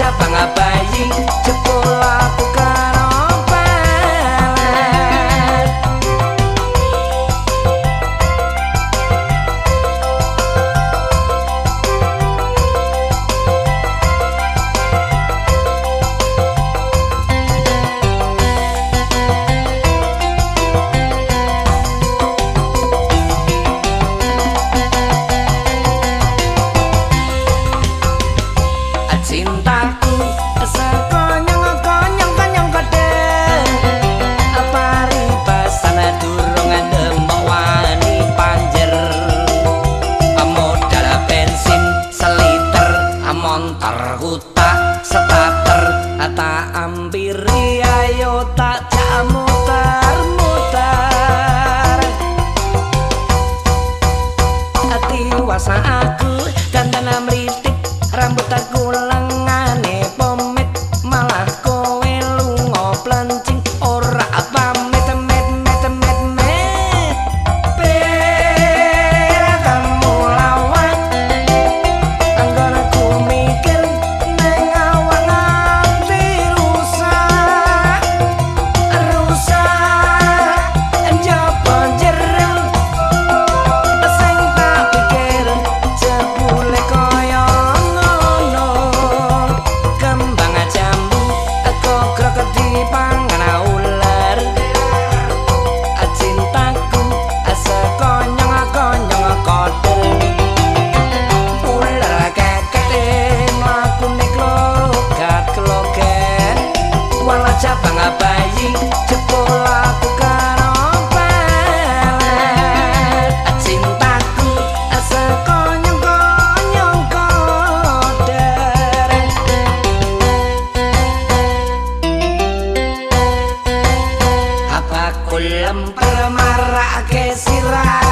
cabang abayi jebol. ngontar huta setater ata ambir ayo tak jamu mutar-mutar ati wasa sirra, a que.